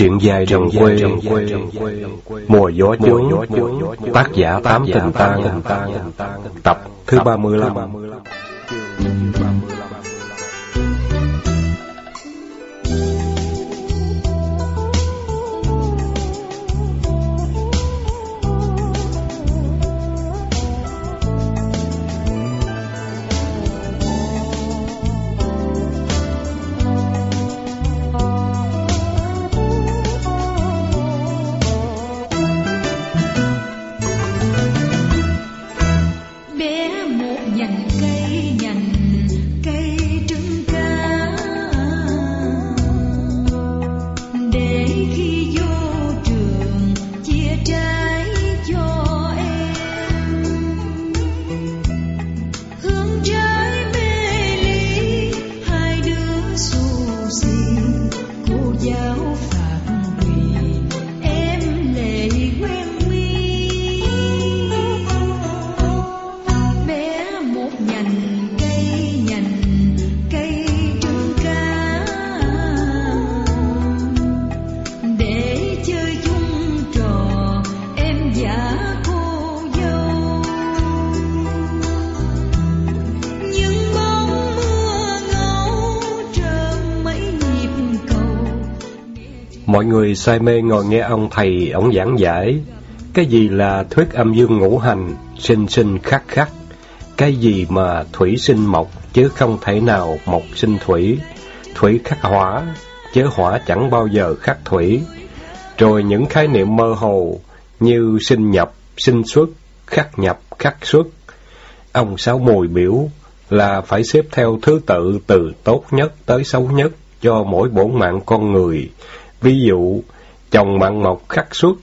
Truyện dài đồng quê, mùa gió chướng, tác giả Tám Tình Tang, tập thứ ba mươi lăm. Mọi người say mê ngồi nghe ông thầy ông giảng giải. Cái gì là thuyết âm dương ngũ hành, sinh sinh khắc khắc. Cái gì mà thủy sinh mộc, chứ không thể nào mộc sinh thủy. Thủy khắc hỏa, chứ hỏa chẳng bao giờ khắc thủy. Rồi những khái niệm mơ hồ như sinh nhập, sinh xuất, khắc nhập, khắc xuất. Ông Sáu Mùi biểu là phải xếp theo thứ tự từ tốt nhất tới xấu nhất cho mỗi bổn mạng con người. Ví dụ, chồng mạng mộc khắc xuất,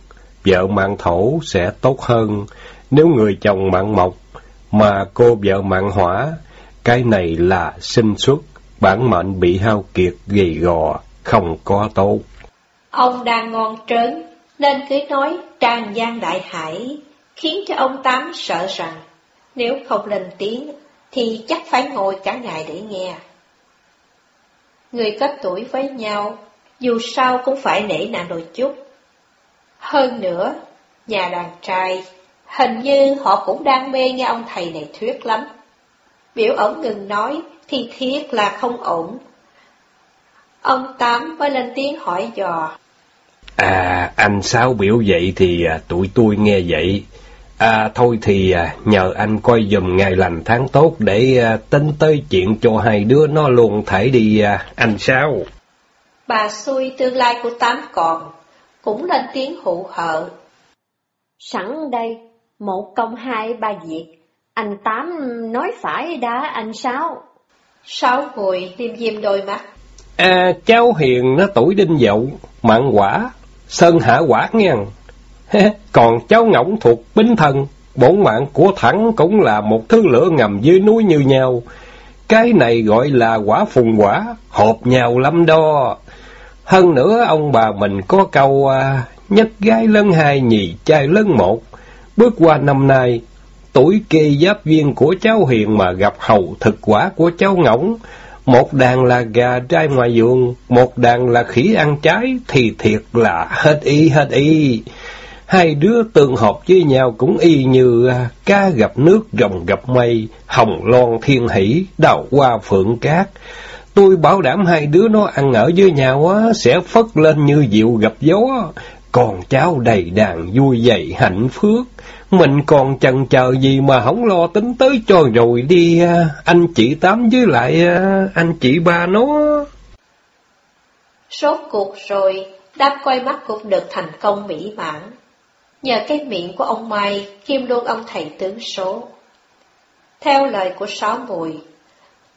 vợ mạng thổ sẽ tốt hơn. Nếu người chồng mạng mộc mà cô vợ mạng hỏa, cái này là sinh xuất, bản mệnh bị hao kiệt gầy gò, không có tốt. Ông đang ngon trớn, nên cứ nói tràn gian đại hải, khiến cho ông Tám sợ rằng nếu không lên tiếng thì chắc phải ngồi cả ngày để nghe. Người có tuổi với nhau, dù sao cũng phải nể nang đôi chút. Hơn nữa, nhà đàn trai, hình như họ cũng đang mê nghe ông thầy này thuyết lắm. Biểu ổng ngừng nói thì thiết là không ổn. Ông Tám mới lên tiếng hỏi dò. À, anh Sáu biểu vậy thì à, tụi tôi nghe vậy. À, thôi thì à, nhờ anh coi dùm ngày lành tháng tốt để à, tính tới chuyện cho hai đứa nó luôn thể đi à, anh Sáu. Bà xui tương lai của Tám còn, cũng lên tiếng hụ hợ. Sẵn đây, một công hai ba việc, anh Tám nói phải đã anh Sáu. Sáu ngồi liêm diêm đôi mắt. À, cháu Hiền nó tuổi đinh dậu, mạng quả, sơn hạ quả ngang. Còn cháu Ngỗng thuộc bính thần, bổn mạng của thẳng cũng là một thứ lửa ngầm dưới núi như nhau. Cái này gọi là quả phùng quả, hợp nhau lắm đó. Hơn nữa ông bà mình có câu à, nhất gái lớn hai nhì trai lớn một. Bước qua năm nay, tuổi kê giáp viên của cháu Hiền mà gặp hầu thực quả của cháu Ngỗng, một đàn là gà trai ngoài vườn, một đàn là khỉ ăn trái, thì thiệt là hết y hết y. Hai đứa tương hợp với nhau cũng y như à, cá gặp nước, rồng gặp mây, hồng loan thiên hỷ, đào hoa phượng cát. Tôi bảo đảm hai đứa nó ăn ở với nhau á, sẽ phất lên như diệu gặp gió. Còn cháu đầy đàn vui dậy hạnh phước. Mình còn chần chờ gì mà không lo tính tới cho rồi đi à, anh chị Tám với lại à, anh chị ba nó. Sốt cuộc rồi, đám coi mắt cũng được thành công mỹ mãn. Nhờ cái miệng của ông Mai kim luôn ông thầy tướng số. Theo lời của Sáu Mùi,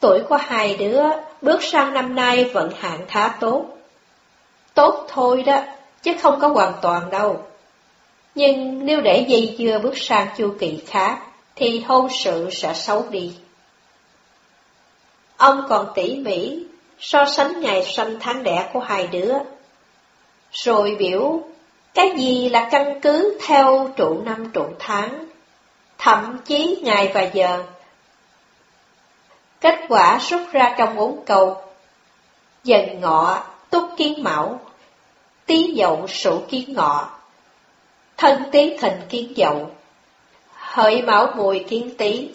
tuổi của hai đứa bước sang năm nay vận hạn khá tốt. Tốt thôi đó, chứ không có hoàn toàn đâu. Nhưng nếu để dây dưa bước sang chu kỳ khác, thì hôn sự sẽ xấu đi. Ông còn tỉ mỉ so sánh ngày sinh tháng đẻ của hai đứa. Rồi biểu, cái gì là căn cứ theo trụ năm trụ tháng, thậm chí ngày và giờ. Kết quả rút ra trong bốn câu. Dần ngọ, túc kiến mão, tí dậu sủ kiến ngọ. Thân tí thình kiến dậu. Hợi mão mùi kiến tí.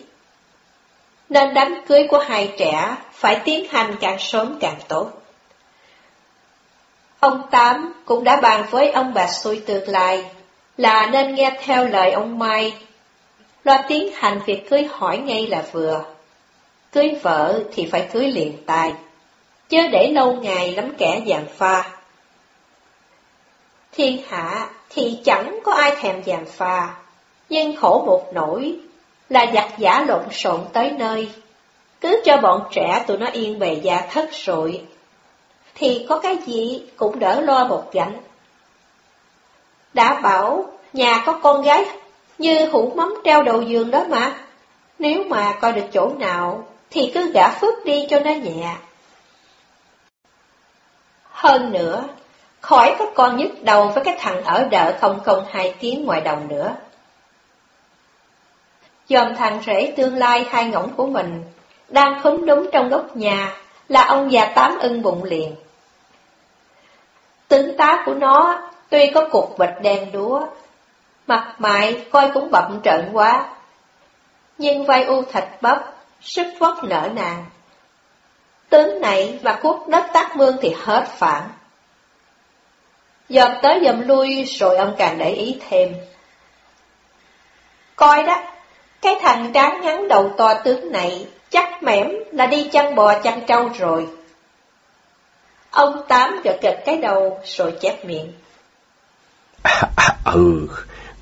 Nên đám cưới của hai trẻ phải tiến hành càng sớm càng tốt. Ông Tám cũng đã bàn với ông bà xui tương lai là nên nghe theo lời ông Mai, lo tiến hành việc cưới hỏi ngay là vừa. Cưới vợ thì phải cưới liền tài, chứ để lâu ngày lắm kẻ giàn pha. Thiên hạ thì chẳng có ai thèm giàn pha, nhưng khổ một nỗi là giặc giả lộn xộn tới nơi. Cứ cho bọn trẻ tụi nó yên bề gia thất rồi, thì có cái gì cũng đỡ lo một gánh. Đã bảo nhà có con gái như hũ mắm treo đầu giường đó mà. Nếu mà coi được chỗ nào thì cứ gả phước đi cho nó nhẹ. Hơn nữa, khỏi có con nhức đầu với cái thằng ở đợ không không hai tiếng ngoài đồng nữa. Dòm thằng rể tương lai hai ngỗng của mình, đang khúm đúng trong góc nhà, là ông già tám ưng bụng liền. Tướng tá của nó tuy có cục bịch đen đúa, mặt mày coi cũng bậm trợn quá, nhưng vai u thịt bắp, sức vóc nở nàng. Tướng này và cuốc đất tác mương thì hết phản. Dòm tới dòm lui rồi ông càng để ý thêm. Coi đó, cái thằng tráng ngắn đầu to tướng này chắc mẻm là đi chăn bò chăn trâu rồi. Ông Tám gật gật cái đầu rồi chép miệng. À, à, ừ,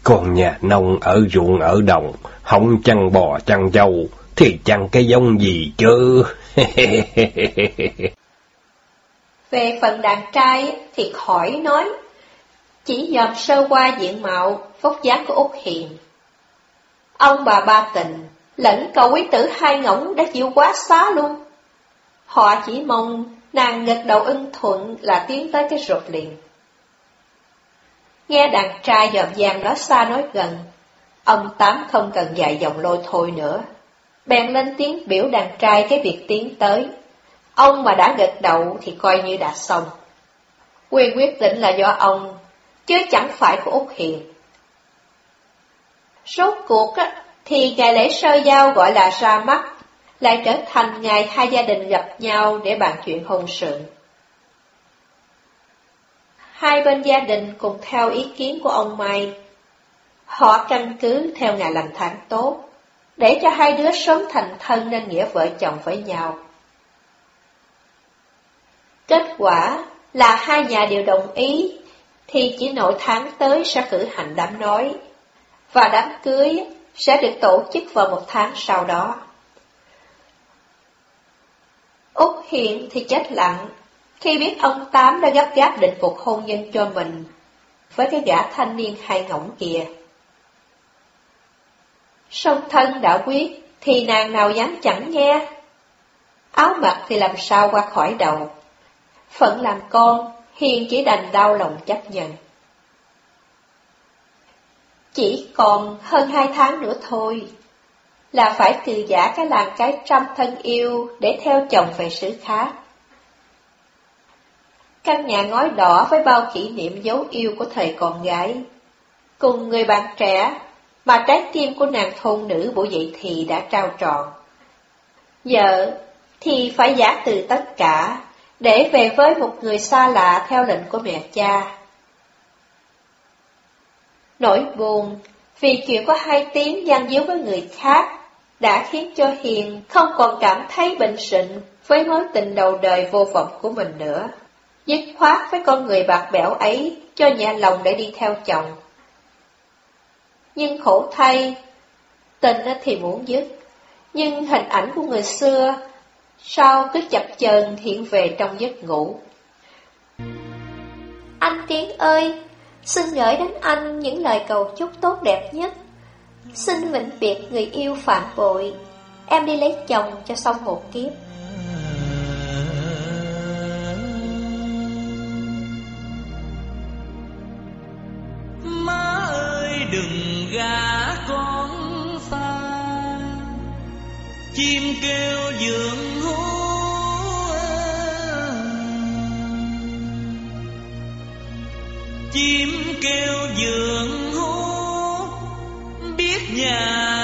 con nhà nông ở ruộng ở đồng, không chăn bò chăn trâu, thì chẳng cái giống gì chứ? Về phần đàn trai thì khỏi nói, chỉ dòm sơ qua diện mạo, vóc dáng của Úc Hiền. Ông bà ba tình, lẫn cậu quý tử hai ngỗng đã chịu quá xá luôn. Họ chỉ mong nàng gật đầu ưng thuận là tiến tới cái ruột liền. Nghe đàn trai dòm giang nói xa nói gần, ông Tám không cần dạy dòng lôi thôi nữa. Bèn lên tiếng biểu đàn trai cái việc tiến tới. Ông mà đã gật đầu thì coi như đã xong. Quyền quyết định là do ông, chứ chẳng phải của Úc Hiền. Rốt cuộc á, thì ngày lễ sơ giao gọi là ra mắt, lại trở thành ngày hai gia đình gặp nhau để bàn chuyện hôn sự. Hai bên gia đình cùng theo ý kiến của ông Mai. Họ căn cứ theo ngày lành tháng tốt, để cho hai đứa sớm thành thân nên nghĩa vợ chồng với nhau. Kết quả là hai nhà đều đồng ý, thì chỉ nội tháng tới sẽ cử hành đám nói, và đám cưới sẽ được tổ chức vào một tháng sau đó. Úc Hiền thì chết lặng, khi biết ông Tám đã gấp gáp định cuộc hôn nhân cho mình, với cái gã thanh niên hai ngỗng kia. Song thân đã quyết, thì nàng nào dám chẳng nghe. Áo mặc thì làm sao qua khỏi đầu. Phận làm con, Hiền chỉ đành đau lòng chấp nhận. Chỉ còn hơn hai tháng nữa thôi, là phải từ giả cái làng cái trăm thân yêu để theo chồng về xứ khác. Căn nhà ngói đỏ với bao kỷ niệm dấu yêu của thời còn gái, cùng người bạn trẻ mà trái tim của nàng thôn nữ bộ dậy thì đã trao trọn. Giờ thì phải giả từ tất cả, để về với một người xa lạ theo lệnh của mẹ cha. Nỗi buồn vì chuyện có hai tiếng gian díu với người khác đã khiến cho Hiền không còn cảm thấy bình sịnh với mối tình đầu đời vô vọng của mình nữa. Dứt khoát với con người bạc bẽo ấy cho nhẹ lòng để đi theo chồng. Nhưng khổ thay, tình thì muốn dứt, nhưng hình ảnh của người xưa sao cứ chập chờn hiện về trong giấc ngủ. Anh Tiến ơi, xin gửi đến anh những lời cầu chúc tốt đẹp nhất. Xin vĩnh biệt người yêu phản bội, em đi lấy chồng cho xong một kiếp. Chim kêu giường hú chim kêu giường hú biết nhà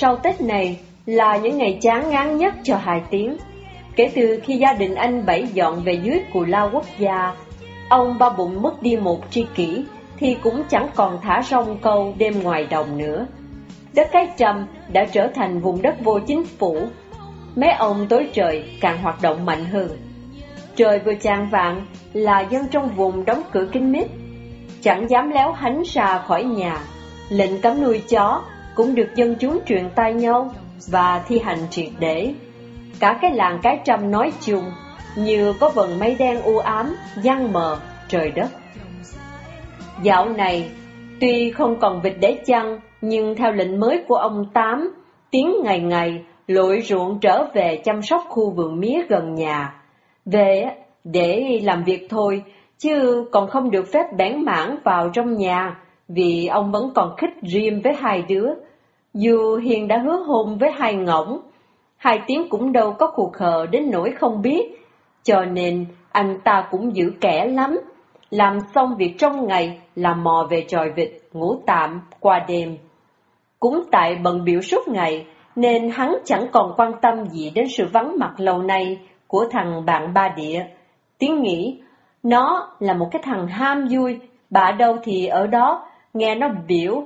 sau Tết này là những ngày chán ngán nhất cho Hải Tiến. Kể từ khi gia đình anh Bảy dọn về dưới Cù Lao Quốc gia, ông ba bụng mất đi một tri kỷ thì cũng chẳng còn thả rong câu đêm ngoài đồng nữa. Đất cái trầm đã trở thành vùng đất vô chính phủ. Mấy ông tối trời càng hoạt động mạnh hơn. Trời vừa chàng vạn là dân trong vùng đóng cửa kín mít, chẳng dám léo hánh ra khỏi nhà. Lệnh cấm nuôi chó cũng được dân chúng truyền tai nhau và thi hành triệt để. Cả cái làng cái trăm nói chung như có vần mây đen u ám, giăng mờ trời đất. Dạo này, tuy không còn vịt để chăn, nhưng theo lệnh mới của ông Tám, tiếng ngày ngày lội ruộng trở về chăm sóc khu vườn mía gần nhà. Về để làm việc thôi, chứ còn không được phép bén mảng vào trong nhà, vì ông vẫn còn khích riêng với hai đứa. Dù Hiền đã hứa hôn với hai ngỗng, hai tiếng cũng đâu có cuộc khờ đến nỗi không biết, cho nên anh ta cũng giữ kẻ lắm. Làm xong việc trong ngày là mò về tròi vịt, ngủ tạm, qua đêm. Cũng tại bận biểu suốt ngày, nên hắn chẳng còn quan tâm gì đến sự vắng mặt lâu nay của thằng bạn ba địa. Tiếng nghĩ, nó là một cái thằng ham vui, bà đâu thì ở đó, nghe nó biểu.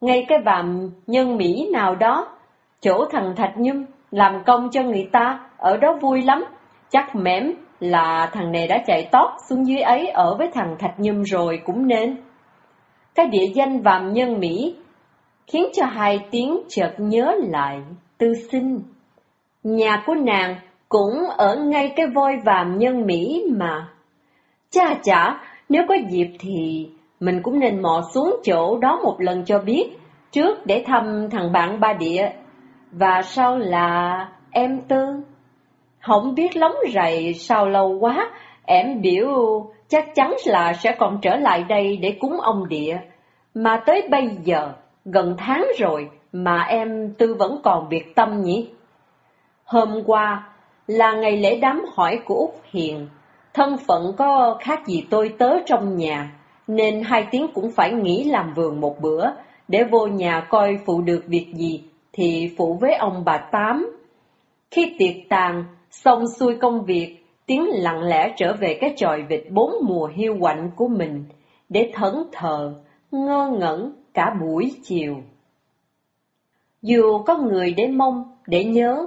Ngay cái vàm nhân Mỹ nào đó, chỗ thằng Thạch Nhâm làm công cho người ta, ở đó vui lắm. Chắc mẻm là thằng này đã chạy tót xuống dưới ấy ở với thằng Thạch Nhâm rồi cũng nên. Cái địa danh vàm nhân Mỹ khiến cho hai tiếng chợt nhớ lại tư sinh. Nhà của nàng cũng ở ngay cái voi vàm nhân Mỹ mà. Cha chả, nếu có dịp thì mình cũng nên mò xuống chỗ đó một lần cho biết, trước để thăm thằng bạn ba địa, và sau là em tư. Không biết lắm rày sao lâu quá, em biểu chắc chắn là sẽ còn trở lại đây để cúng ông địa. Mà tới bây giờ, gần tháng rồi mà em tư vẫn còn việc tâm nhỉ? Hôm qua là ngày lễ đám hỏi của Úc Hiền, thân phận có khác gì tôi tớ trong nhà, nên hai tiếng cũng phải nghỉ làm vườn một bữa, để vô nhà coi phụ được việc gì thì phụ với ông bà Tám. Khi tiệc tàn, xong xuôi công việc, tiếng lặng lẽ trở về cái tròi vịt bốn mùa hiu quạnh của mình, để thẫn thờ, ngơ ngẩn cả buổi chiều. Dù có người để mong, để nhớ,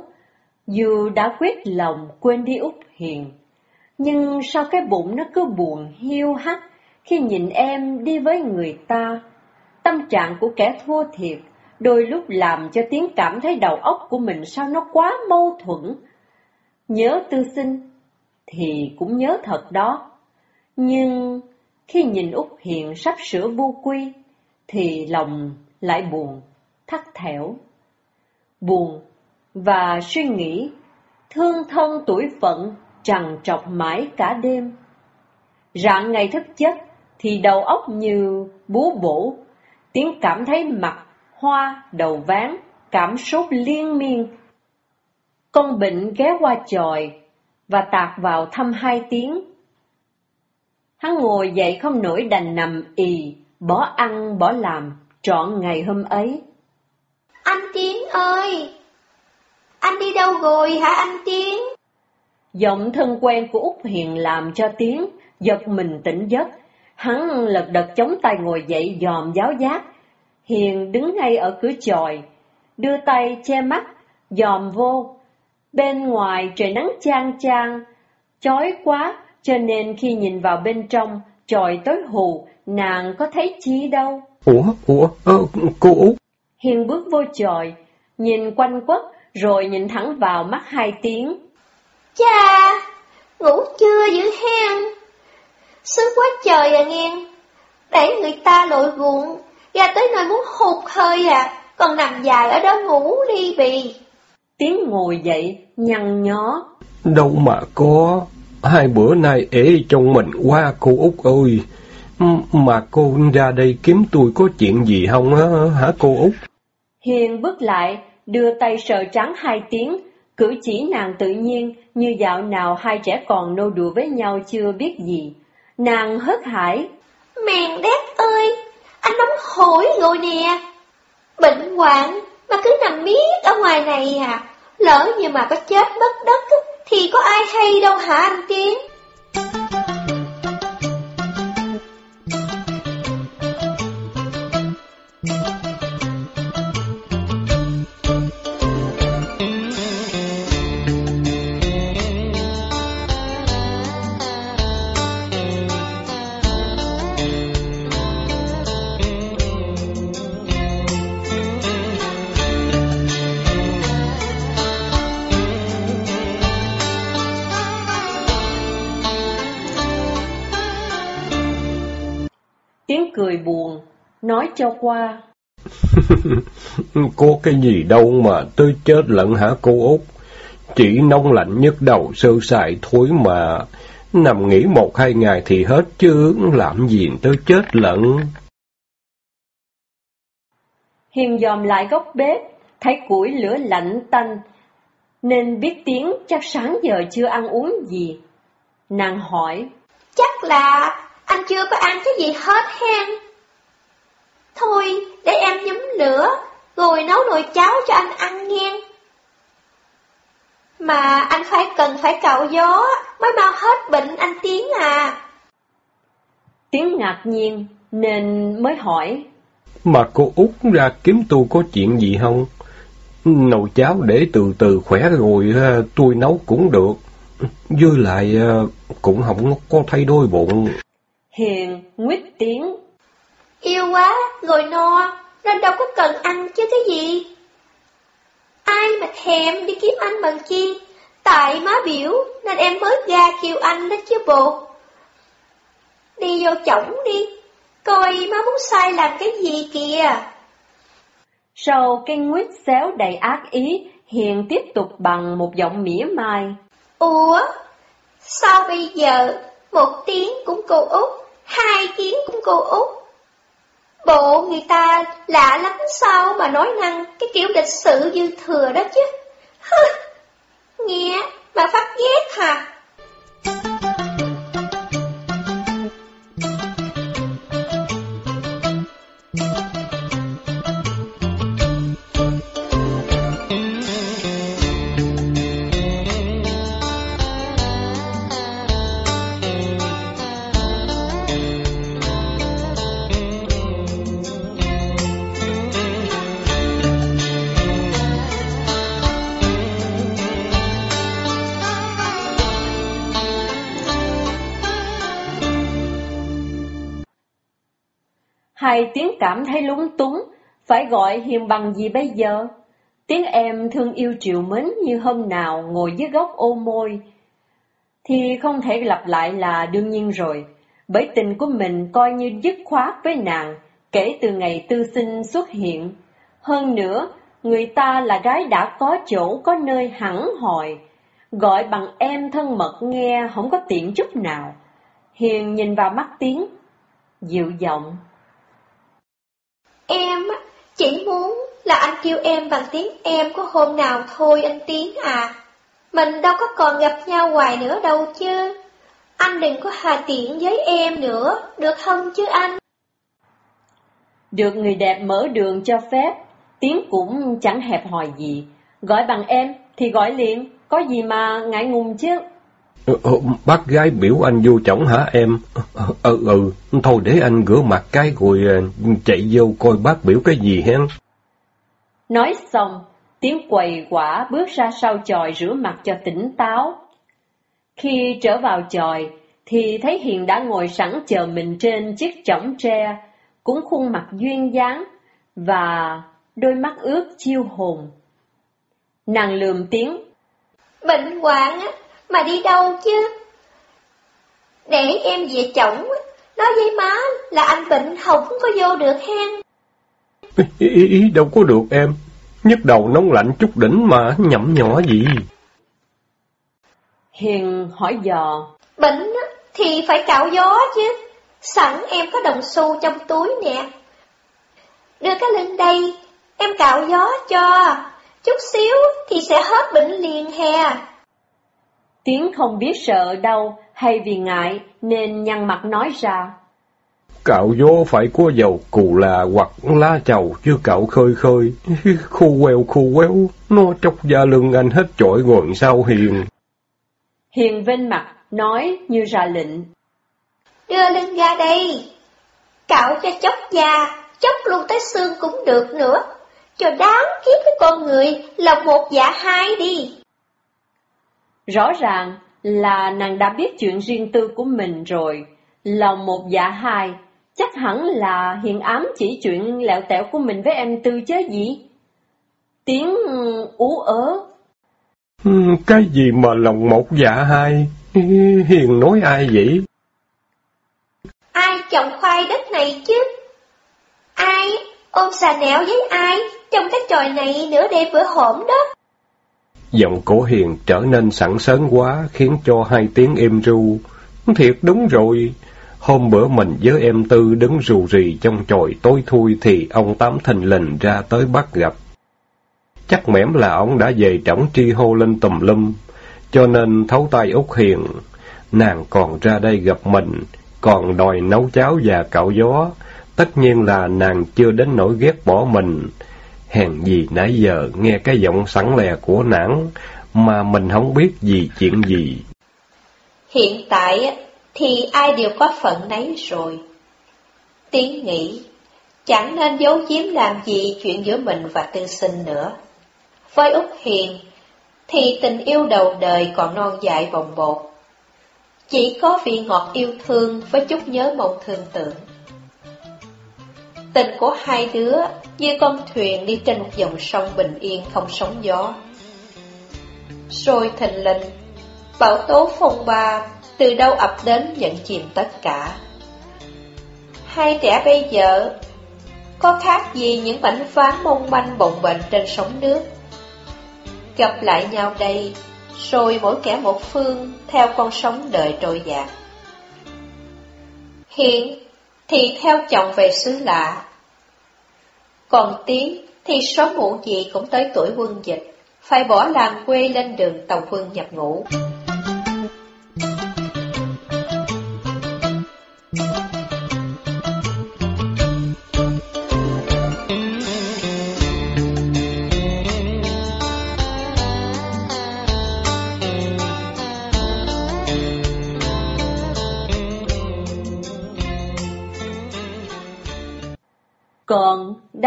dù đã quyết lòng quên đi Úc Hiền, nhưng sao cái bụng nó cứ buồn hiu hắt khi nhìn em đi với người ta, tâm trạng của kẻ thua thiệt, đôi lúc làm cho tiếng cảm thấy đầu óc của mình sao nó quá mâu thuẫn. Nhớ tư sinh, thì cũng nhớ thật đó. Nhưng khi nhìn Úc Hiền sắp sửa vô quy, thì lòng lại buồn, thắt thẻo. Buồn và suy nghĩ, thương thân tuổi phận trằn trọc mãi cả đêm. Rạng ngày thức giấc thì đầu óc như búa bổ, tiếng cảm thấy mặt, hoa, đầu ván, cảm sốt liên miên. Con bệnh ghé qua tròi và tạt vào thăm hai tiếng. Hắn ngồi dậy không nổi đành nằm ì, bỏ ăn bỏ làm, trọn ngày hôm ấy. Anh Tiến ơi! Anh đi đâu rồi hả anh Tiến? Giọng thân quen của Úc Hiền làm cho Tiến giật mình tỉnh giấc. Hắn lật đật chống tay ngồi dậy dòm giáo giác. Hiền đứng ngay ở cửa chòi, đưa tay che mắt, dòm vô. Bên ngoài trời nắng chang chang, chói quá, cho nên khi nhìn vào bên trong, tròi tối hù, nàng có thấy chi đâu. Ủa, ủa, ơ, cô Út. Hiền bước vô chòi, nhìn quanh quất, rồi nhìn thẳng vào mắt hai tiếng. Cha, ngủ chưa dữ hen? Sướng quá trời à nghe, để người ta lội ruộng, ra tới nơi muốn hụt hơi à, còn nằm dài ở đó ngủ đi bì. Tiếng ngồi dậy, nhăn nhó. Đâu mà có, hai bữa nay ế trong mình qua cô Út ơi. Mà cô ra đây kiếm tôi có chuyện gì không á, hả cô Út? Hiền bước lại, đưa tay sờ trắng hai tiếng, cử chỉ nàng tự nhiên như dạo nào hai trẻ còn nô đùa với nhau chưa biết gì. Nàng hớt hải. Mèn đét ơi, anh nóng hổi rồi nè. Bệnh hoạn mà cứ nằm miết ở ngoài này à, lỡ như mà có chết mất đất thì có ai hay đâu hả anh Tiến? Nói cho qua. có cái gì đâu mà tôi chết lận hả cô Út? Chỉ nông lạnh nhức đầu sơ sài thôi mà. Nằm nghỉ một hai ngày thì hết chứ, làm gì tôi chết lận. Hiền dòm lại góc bếp, thấy củi lửa lạnh tanh, nên biết tiếng chắc sáng giờ chưa ăn uống gì. Nàng hỏi, Chắc là anh chưa có ăn cái gì hết hen. Thôi, để em nhúm lửa, rồi nấu nồi cháo cho anh ăn nghe. Mà anh phải cần phải cạo gió mới mau hết bệnh anh Tiến à. tiếng ngạc nhiên nên mới hỏi, Mà cô Út ra kiếm tôi có chuyện gì không? Nồi cháo để từ từ khỏe rồi à, tôi nấu cũng được. Với lại à, cũng không có thay đôi bụng. Hiền nguyết tiếng, Yêu quá, rồi no, nên đâu có cần ăn chứ cái gì. Ai mà thèm đi kiếm anh bằng chi, tại má biểu nên em mới ra kêu anh đó chứ bộ. Đi vô chổng đi, coi má muốn sai làm cái gì kìa. sau cái nguyết xéo đầy ác ý, Hiền tiếp tục bằng một giọng mỉa mai. Ủa, sao bây giờ một tiếng cũng cô Út, hai tiếng cũng cô Út? Bộ người ta lạ lắm sao mà nói năng cái kiểu lịch sự dư thừa đó chứ. Hứ, nghe mà phát ghét hả? Hai tiếng cảm thấy lúng túng, phải gọi Hiền bằng gì bây giờ? Tiếng em thương yêu triệu mến như hôm nào ngồi dưới gốc ô môi, thì không thể lặp lại là đương nhiên rồi, bởi tình của mình coi như dứt khoát với nàng kể từ ngày tư sinh xuất hiện. Hơn nữa, người ta là gái đã có chỗ có nơi hẳn hòi, gọi bằng em thân mật nghe không có tiện chút nào. Hiền nhìn vào mắt tiếng, dịu giọng. Chỉ muốn là anh kêu em bằng tiếng em có hôm nào thôi anh Tiến à. Mình đâu có còn gặp nhau hoài nữa đâu chứ. Anh đừng có hà tiện với em nữa, được không chứ anh? Được người đẹp mở đường cho phép, Tiến cũng chẳng hẹp hòi gì. Gọi bằng em thì gọi liền, có gì mà ngại ngùng chứ. Ừ, ừ, bác gái biểu anh vô chổng hả em? Ừ, ừ, thôi để anh rửa mặt cái rồi ờ, chạy vô coi bác biểu cái gì hen. Nói xong, Tiến quầy quả bước ra sau chòi rửa mặt cho tỉnh táo. Khi trở vào chòi, thì thấy Hiền đã ngồi sẵn chờ mình trên chiếc chõng tre, cũng khuôn mặt duyên dáng và đôi mắt ướt chiêu hồn. Nàng lườm tiếng. Bệnh hoạn á, mà đi đâu chứ? Để em về chổng, nói với má là anh bệnh không có vô được hen. Ý, ý, ý đâu có được em, nhức đầu nóng lạnh chút đỉnh mà nhậm nhỏ gì. Hiền hỏi dò. Bệnh á, thì phải cạo gió chứ. Sẵn em có đồng xu trong túi nè. Đưa cái lên đây, em cạo gió cho. Chút xíu thì sẽ hết bệnh liền hè. Tiến không biết sợ đâu hay vì ngại nên nhăn mặt nói ra. Cạo gió phải có dầu cù là hoặc lá chầu chứ cạo khơi khơi. Khu queo khu queo, nó chọc da lưng anh hết trội ngồi sau hiền. Hiền vinh mặt nói như ra lệnh. Đưa lưng ra đây. Cạo cho chóc da, chóc luôn tới xương cũng được nữa. Cho đáng kiếp cái con người là một dạ hai đi. Rõ ràng là nàng đã biết chuyện riêng tư của mình rồi. Lòng một dạ hai, chắc hẳn là hiện ám chỉ chuyện lẹo tẹo của mình với em Tư chứ gì? Tiếng ú ớ. Ừ, Cái gì mà lòng một dạ hai? Hiền nói ai vậy? Ai trồng khoai đất này chứ? Ai ôm xà nẻo với ai trong cái tròi này nửa đêm bữa hổm đó? Giọng cổ hiền trở nên sẵn sớn quá, khiến cho hai tiếng êm ru. Thiệt đúng rồi, hôm bữa mình với em Tư đứng rù rì trong chòi tối thui thì ông Tám thình lình ra tới bắt gặp. Chắc mẻm là ông đã về trỏng tri hô lên tùm lum, cho nên thấu tay Út Hiền. Nàng còn ra đây gặp mình, còn đòi nấu cháo và cạo gió. Tất nhiên là nàng chưa đến nỗi ghét bỏ mình. Hèn gì nãy giờ nghe cái giọng sẵn lè của nàng mà mình không biết gì chuyện gì. Hiện tại thì ai đều có phận nấy rồi. Tiến nghĩ, chẳng nên giấu giếm làm gì chuyện giữa mình và tư sinh nữa. Với Úc Hiền, thì tình yêu đầu đời còn non dại bồng bột. Chỉ có vị ngọt yêu thương với chút nhớ mong thương tưởng. Tình của hai đứa như con thuyền đi trên một dòng sông bình yên không sóng gió. Rồi thình lình, bão tố phong ba từ đâu ập đến nhận chìm tất cả. Hai trẻ bây giờ có khác gì những mảnh ván mong manh bồng bềnh trên sóng nước. Gặp lại nhau đây, rồi mỗi kẻ một phương theo con sóng đời trôi dạt. Hiện thì theo chồng về xứ lạ, còn Tiến thì sớm muộn gì cũng tới tuổi quân dịch, phải bỏ làng quê lên đường tàu quân nhập ngũ.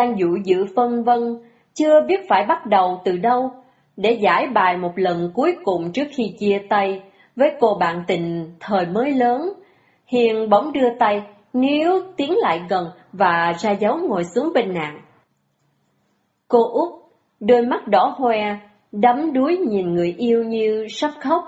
Đang dụ dự phân vân, chưa biết phải bắt đầu từ đâu, để giải bài một lần cuối cùng trước khi chia tay với cô bạn tình thời mới lớn. Hiền bỗng đưa tay, nếu tiến lại gần, và ra dấu ngồi xuống bên nàng. Cô út, đôi mắt đỏ hoe, đắm đuối nhìn người yêu như sắp khóc.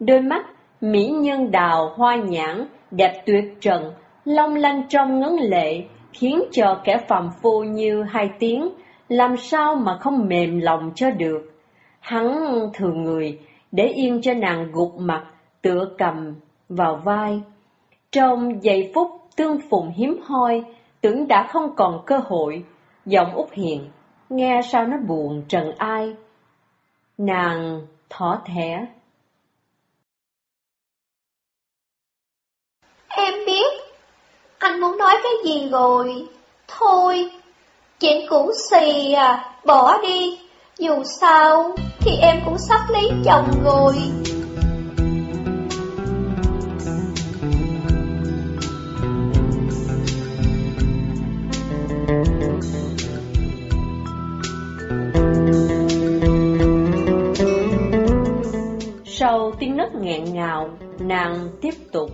Đôi mắt mỹ nhân đào hoa nhãn, đẹp tuyệt trần, long lanh trong ngấn lệ, khiến cho kẻ phàm phu như hai tiếng, làm sao mà không mềm lòng cho được. Hắn thường người, để yên cho nàng gục mặt, tựa cầm vào vai. Trong giây phút tương phùng hiếm hoi, tưởng đã không còn cơ hội, giọng út hiền, nghe sao nó buồn trần ai. Nàng thỏ thẻ. Em biết, anh muốn nói cái gì rồi. Thôi, chuyện cũ xì à, bỏ đi. Dù sao thì em cũng sắp lấy chồng rồi. Sau tiếng nấc nghẹn ngào, nàng tiếp tục.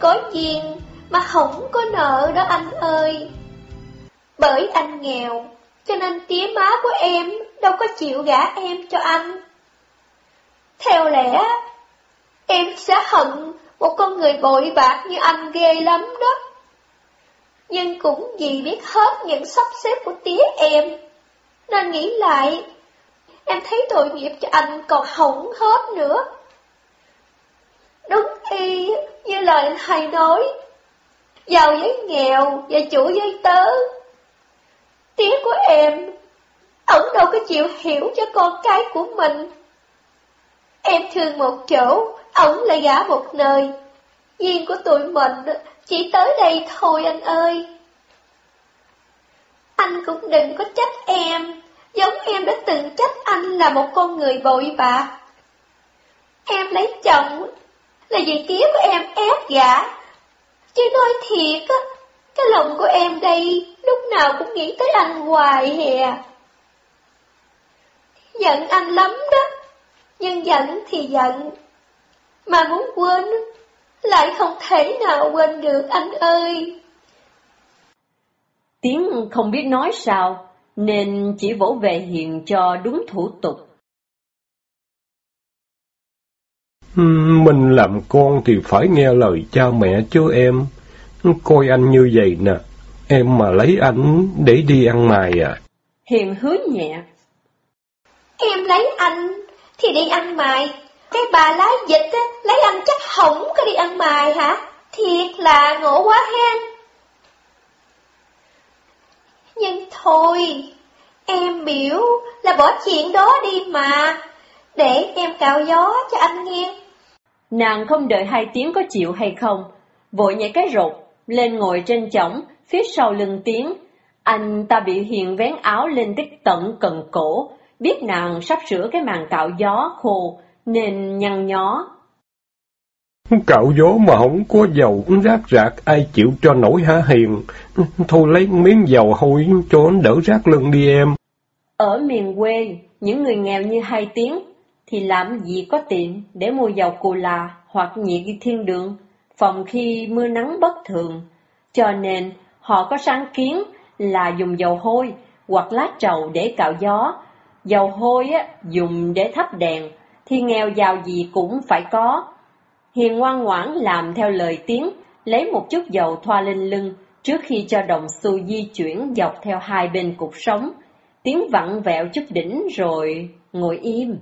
Có duyên mà không có nợ đó anh ơi. Bởi anh nghèo, cho nên tía má của em đâu có chịu gả em cho anh. Theo lẽ, em sẽ hận một con người bội bạc như anh ghê lắm đó. Nhưng cũng vì biết hết những sắp xếp của tía em, nên nghĩ lại, em thấy tội nghiệp cho anh còn hỏng hết nữa. Đúng y như lời thầy nói, giàu với nghèo và chủ với tớ. tiếng của em, ổng đâu có chịu hiểu cho con cái của mình. Em thương một chỗ, ổng lại gả một nơi. Duyên của tụi mình chỉ tới đây thôi anh ơi. Anh cũng đừng có trách em, giống em đã từng trách anh là một con người bội bạc. Em lấy chồng là vì kiếp của em ép gã. Chứ nói thiệt á, cái lòng của em đây lúc nào cũng nghĩ tới anh hoài hè. Giận anh lắm đó, nhưng giận thì giận. Mà muốn quên, lại không thể nào quên được anh ơi. Tiếng không biết nói sao, nên chỉ vỗ về hiền cho đúng thủ tục. Mình làm con thì phải nghe lời cha mẹ chứ em. Coi anh như vậy nè, em mà lấy anh để đi ăn mày à. Hiền hứa nhẹ. Em lấy anh thì đi ăn mày. Cái bà lái dịch á, lấy anh chắc hỏng có đi ăn mày hả? Thiệt là ngộ quá hen. Nhưng thôi, em biểu là bỏ chuyện đó đi mà, để em cạo gió cho anh nghe. Nàng không đợi hai tiếng có chịu hay không, vội nhảy cái rột, lên ngồi trên chõng, phía sau lưng tiếng. Anh ta bị hiền vén áo lên tích tận cần cổ, biết nàng sắp sửa cái màn cạo gió khô, nên nhăn nhó. Cạo gió mà không có dầu rác rạc, ai chịu cho nổi hả Hiền? Thôi lấy miếng dầu hôi cho đỡ rác lưng đi em. Ở miền quê, những người nghèo như hai tiếng, thì làm gì có tiền để mua dầu cù là hoặc nhiệt thiên đường, phòng khi mưa nắng bất thường. Cho nên, họ có sáng kiến là dùng dầu hôi hoặc lá trầu để cạo gió. Dầu hôi á, dùng để thắp đèn, thì nghèo giàu gì cũng phải có. Hiền ngoan ngoãn làm theo lời tiếng, lấy một chút dầu thoa lên lưng trước khi cho đồng xu di chuyển dọc theo hai bên cục sống. Tiếng vặn vẹo chút đỉnh rồi ngồi im.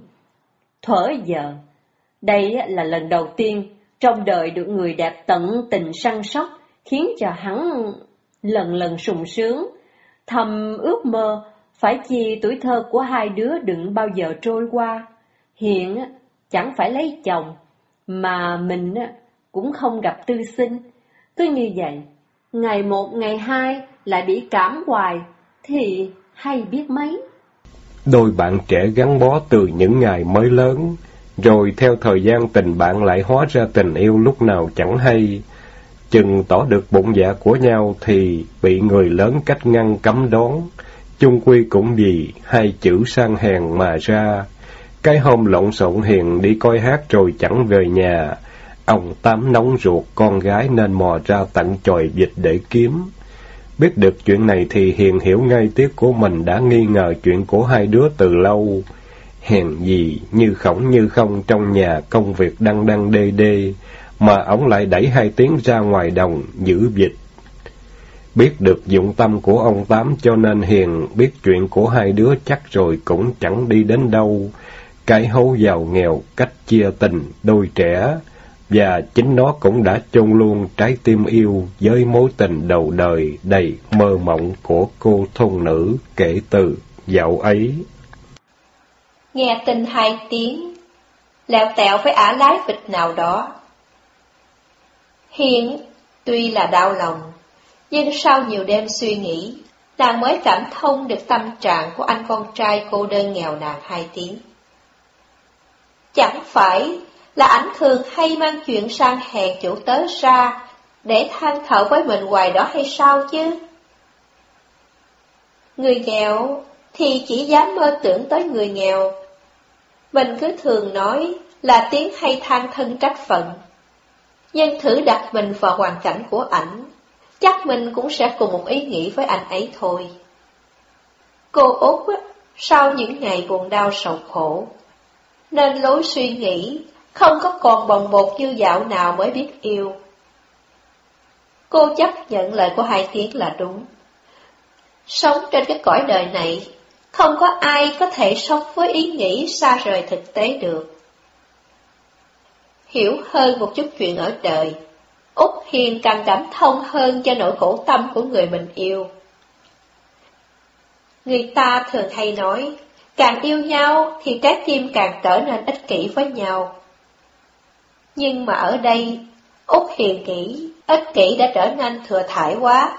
Thuở giờ, đây là lần đầu tiên trong đời được người đẹp tận tình săn sóc, khiến cho hắn lần lần sùng sướng, thầm ước mơ phải chi tuổi thơ của hai đứa đừng bao giờ trôi qua. Hiện chẳng phải lấy chồng, mà mình cũng không gặp tư sinh. Cứ như vậy, ngày một ngày hai lại bị cảm hoài, thì hay biết mấy. Đôi bạn trẻ gắn bó từ những ngày mới lớn, rồi theo thời gian tình bạn lại hóa ra tình yêu lúc nào chẳng hay. Chừng tỏ được bụng dạ của nhau thì bị người lớn cách ngăn cấm đón, chung quy cũng vì hai chữ sang hèn mà ra. Cái hôm lộn xộn Hiền đi coi hát rồi chẳng về nhà. Ông Tám nóng ruột con gái nên mò ra tận chòi dịch để kiếm. Biết được chuyện này thì Hiền hiểu ngay tiếc của mình đã nghi ngờ chuyện của hai đứa từ lâu. Hèn gì, như khổng như không trong nhà công việc đăng đăng đê đê, mà ổng lại đẩy hai tiếng ra ngoài đồng, giữ vịt. Biết được dụng tâm của ông Tám cho nên Hiền biết chuyện của hai đứa chắc rồi cũng chẳng đi đến đâu. Cái hấu giàu nghèo, cách chia tình, đôi trẻ, và chính nó cũng đã chôn luôn trái tim yêu với mối tình đầu đời đầy mơ mộng của cô thôn nữ kể từ dạo ấy. Nghe tin hai tiếng, lẹo tẹo với ả lái vịt nào đó. Hiền tuy là đau lòng, nhưng sau nhiều đêm suy nghĩ, nàng mới cảm thông được tâm trạng của anh con trai cô đơn nghèo nàn hai tiếng. Chẳng phải là ảnh thường hay mang chuyện sang hẹn chủ tớ ra để than thở với mình hoài đó hay sao chứ? Người nghèo thì chỉ dám mơ tưởng tới người nghèo. Mình cứ thường nói là tiếng hay than thân trách phận. Nhưng thử đặt mình vào hoàn cảnh của ảnh, chắc mình cũng sẽ cùng một ý nghĩ với anh ấy thôi. Cô Út sau những ngày buồn đau sầu khổ, nên lối suy nghĩ không có còn bồng bột dư dạo nào mới biết yêu. Cô chấp nhận lời của hai tiếng là đúng. Sống trên cái cõi đời này, không có ai có thể sống với ý nghĩ xa rời thực tế được. Hiểu hơn một chút chuyện ở đời, Úc Hiền càng cảm thông hơn cho nỗi khổ tâm của người mình yêu. Người ta thường hay nói, càng yêu nhau thì trái tim càng trở nên ích kỷ với nhau. Nhưng mà ở đây, Úc Hiền nghĩ, ích kỷ đã trở nên thừa thải quá.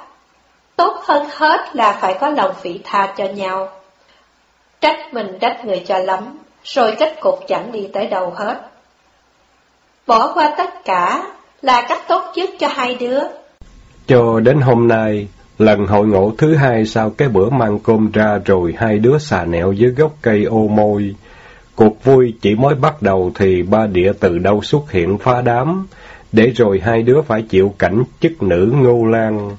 Tốt hơn hết là phải có lòng vị tha cho nhau. Trách mình trách người cho lắm, rồi kết cục chẳng đi tới đâu hết. Bỏ qua tất cả là cách tốt nhất cho hai đứa. Cho đến hôm nay, lần hội ngộ thứ hai sau cái bữa mang cơm ra rồi hai đứa xà nẹo dưới gốc cây ô môi, Cuộc vui chỉ mới bắt đầu thì ba địa từ đâu xuất hiện phá đám, để rồi hai đứa phải chịu cảnh chức nữ ngô lan,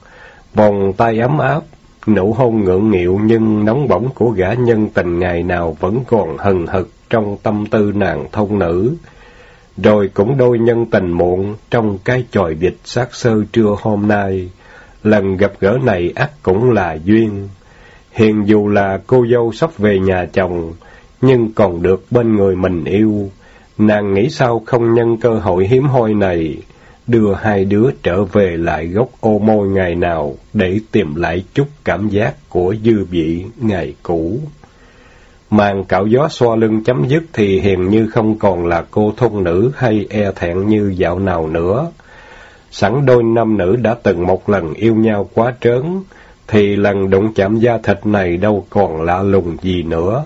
vòng tay ấm áp, nụ hôn ngượng nghịu nhưng nóng bỏng của gã nhân tình ngày nào vẫn còn hừng hực trong tâm tư nàng thông nữ. Rồi cũng đôi nhân tình muộn trong cái chòi vịt sát sơ trưa hôm nay, lần gặp gỡ này ắt cũng là duyên. Hiện dù là cô dâu sắp về nhà chồng, nhưng còn được bên người mình yêu. Nàng nghĩ sao không nhân cơ hội hiếm hoi này, đưa hai đứa trở về lại gốc ô môi ngày nào để tìm lại chút cảm giác của dư vị ngày cũ. Màn cạo gió xoa lưng chấm dứt thì hiền như không còn là cô thôn nữ hay e thẹn như dạo nào nữa. Sẵn đôi nam nữ đã từng một lần yêu nhau quá trớn, thì lần đụng chạm da thịt này đâu còn lạ lùng gì nữa.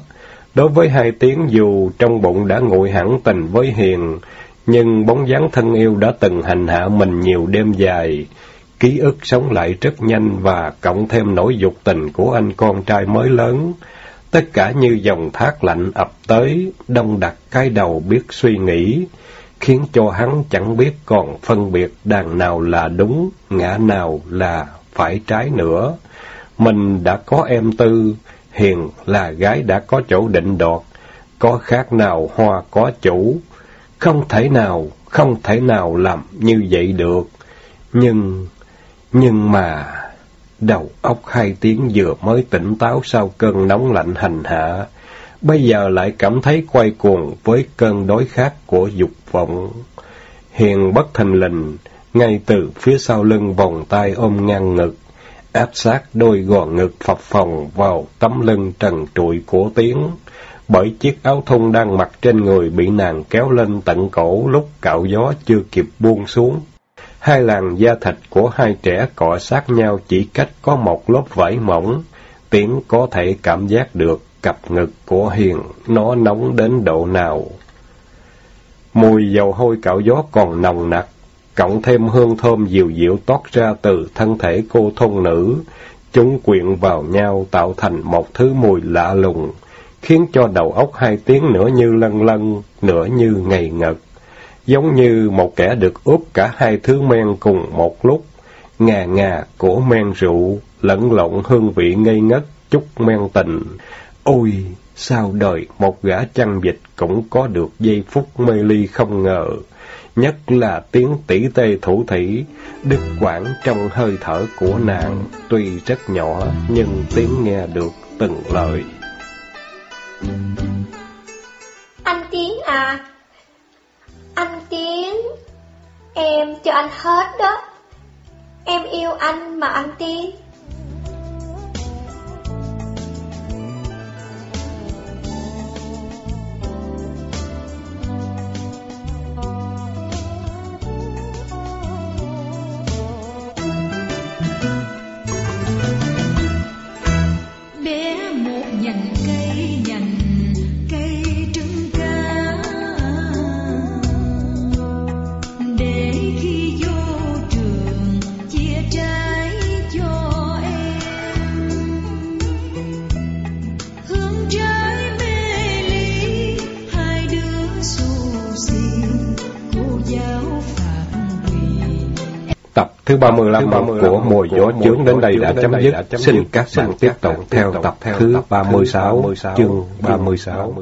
Đối với hai tiếng dù trong bụng đã nguội hẳn tình với Hiền, nhưng bóng dáng thân yêu đã từng hành hạ mình nhiều đêm dài. Ký ức sống lại rất nhanh và cộng thêm nỗi dục tình của anh con trai mới lớn. Tất cả như dòng thác lạnh ập tới, đông đặt cái đầu biết suy nghĩ, khiến cho hắn chẳng biết còn phân biệt đàn nào là đúng, ngã nào là phải trái nữa. Mình đã có em tư, Hiền là gái đã có chỗ định đoạt, có khác nào hoa có chủ, không thể nào, không thể nào làm như vậy được. Nhưng, nhưng mà, đầu óc hai tiếng vừa mới tỉnh táo sau cơn nóng lạnh hành hạ, bây giờ lại cảm thấy quay cuồng với cơn đói khát của dục vọng. Hiền bất thành lình, ngay từ phía sau lưng vòng tay ôm ngang ngực, áp sát đôi gò ngực phập phồng vào tấm lưng trần trụi của tiếng, bởi chiếc áo thun đang mặc trên người bị nàng kéo lên tận cổ lúc cạo gió chưa kịp buông xuống. Hai làn da thịt của hai trẻ cọ sát nhau chỉ cách có một lớp vải mỏng, tiếng có thể cảm giác được cặp ngực của Hiền nó nóng đến độ nào. Mùi dầu hôi cạo gió còn nồng nặc, cộng thêm hương thơm dịu dịu toát ra từ thân thể cô thôn nữ, chúng quyện vào nhau tạo thành một thứ mùi lạ lùng, khiến cho đầu óc hai tiếng nửa như lân lân, nửa như ngày ngật, giống như một kẻ được ướp cả hai thứ men cùng một lúc, ngà ngà của men rượu, lẫn lộn hương vị ngây ngất, chút men tình. Ôi, sao đời một gã chăn dịch cũng có được giây phút mê ly không ngờ, nhất là tiếng tỷ tê thủ thủy, đứt quãng trong hơi thở của nàng, tuy rất nhỏ nhưng tiếng nghe được từng lời. Anh Tiến à, anh Tiến, em cho anh hết đó. Em yêu anh mà anh Tiến. Thứ 35 của Mùa Gió Chướng đến đây đã chấm dứt. Xin các bạn tiếp tục theo tập thứ 36, chương 36.